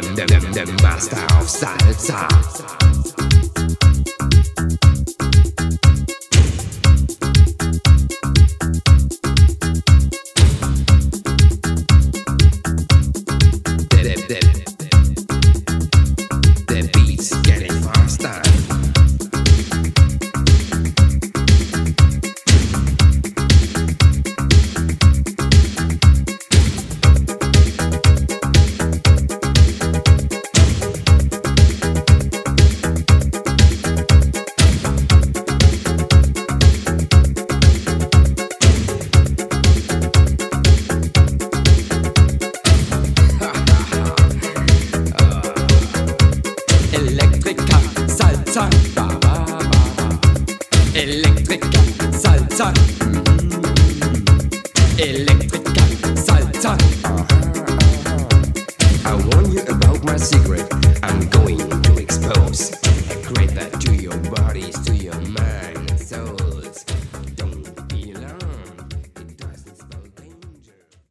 them, them, them, them master of salsa. Salsa. Electrica, salsa. Electrica, salsa. I warn you about my secret. I'm going